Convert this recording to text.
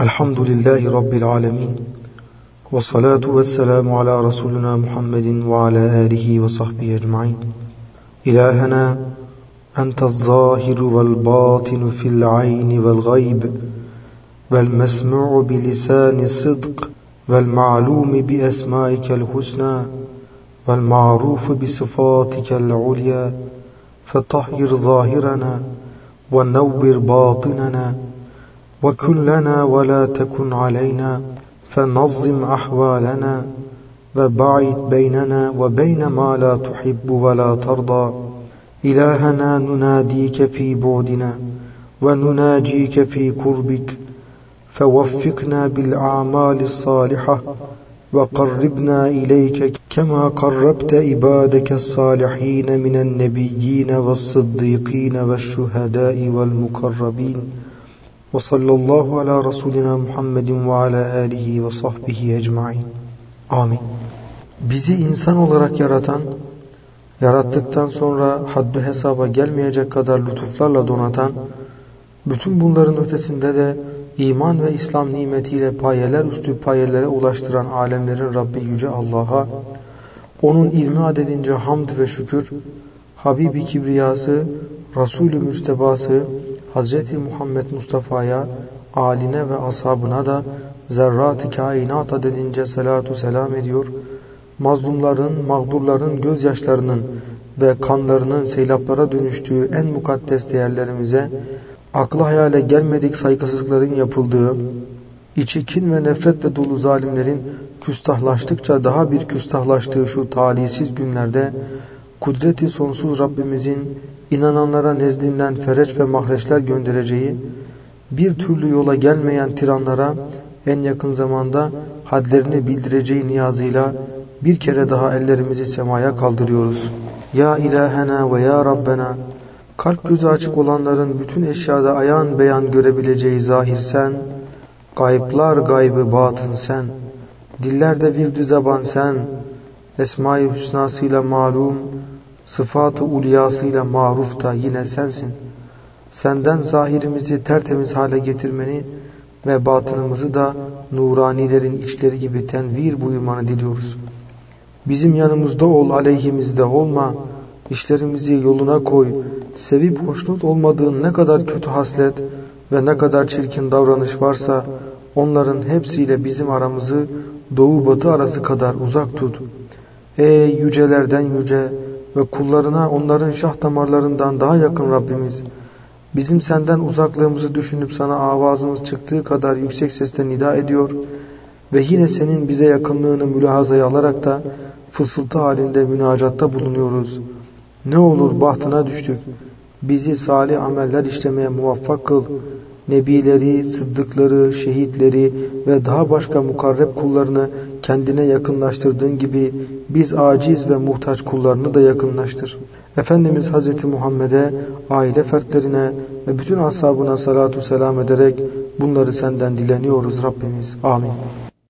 الحمد لله رب العالمين والصلاة والسلام على رسولنا محمد وعلى آله وصحبه أجمعين. إلهنا أنت الظاهر والباطن في العين والغيب والمسموع بلسان الصدق والمعلوم بأسمائك الحسنى والمعروف بصفاتك العليا فطهر ظاهرنا ونور باطننا وكن لنا ولا تكن علينا فنظم أحوالنا وبعد بيننا وبين ما لا تحب ولا ترضى إلهنا نناديك في بعدنا ونناجيك في قربك فوفقنا بالأعمال الصالحة وقربنا إليك كما قربت عبادك الصالحين من النبيين والصديقين والشهداء والمقربين Ve sallallahu ala Resulina Muhammedin ve ala alihi ve sahbihi ecmain. Amin. Bizi insan olarak yaratan, yarattıktan sonra haddi hesaba gelmeyecek kadar lütuflarla donatan, bütün bunların ötesinde de iman ve İslam nimetiyle payeler üstü payelere ulaştıran alemlerin Rabbi Yüce Allah'a, onun ilmi adedince hamd ve şükür, Habibi Kibriyası, Resulü Müstebası, Hazreti Muhammed Mustafa'ya, aline ve ashabına da zerrat-ı kainat adedince salatu selam ediyor. Mazlumların, mağdurların gözyaşlarının ve kanlarının seylaplara dönüştüğü en mukaddes değerlerimize, akla hayale gelmedik saygısızlıkların yapıldığı, içi kin ve nefretle dolu zalimlerin küstahlaştıkça daha bir küstahlaştığı şu talihsiz günlerde, kudreti sonsuz Rabbimizin inananlara nezdinden fereç ve mahreçler göndereceği, bir türlü yola gelmeyen tiranlara en yakın zamanda hadlerini bildireceği niyazıyla bir kere daha ellerimizi semaya kaldırıyoruz. Ya ilahena ve ya Rabbena kalp gözü açık olanların bütün eşyada ayan beyan görebileceği zahir sen, gayıplar gaybı batın sen, dillerde virdü zaban sen, Esma-i Hüsnasıyla malum, sıfatı ulyasıyla maruf da yine sensin. Senden zahirimizi tertemiz hale getirmeni ve batınımızı da nuranilerin içleri gibi tenvir buyurmanı diliyoruz. Bizim yanımızda ol, aleyhimizde olma, işlerimizi yoluna koy, sevip hoşnut olmadığın ne kadar kötü haslet ve ne kadar çirkin davranış varsa onların hepsiyle bizim aramızı doğu batı arası kadar uzak tut. Ey yücelerden yüce ve kullarına onların şah damarlarından daha yakın Rabbimiz, bizim senden uzaklığımızı düşünüp sana avazımız çıktığı kadar yüksek sesle nida ediyor ve yine senin bize yakınlığını mülahazaya alarak da fısıltı halinde münacatta bulunuyoruz. Ne olur bahtına düştük, bizi salih ameller işlemeye muvaffak kıl, nebileri, sıddıkları, şehitleri ve daha başka mukarreb kullarını kendine yakınlaştırdığın gibi biz aciz ve muhtaç kullarını da yakınlaştır. Efendimiz Hazreti Muhammed'e, aile fertlerine ve bütün ashabına salatu selam ederek bunları senden dileniyoruz Rabbimiz. Amin.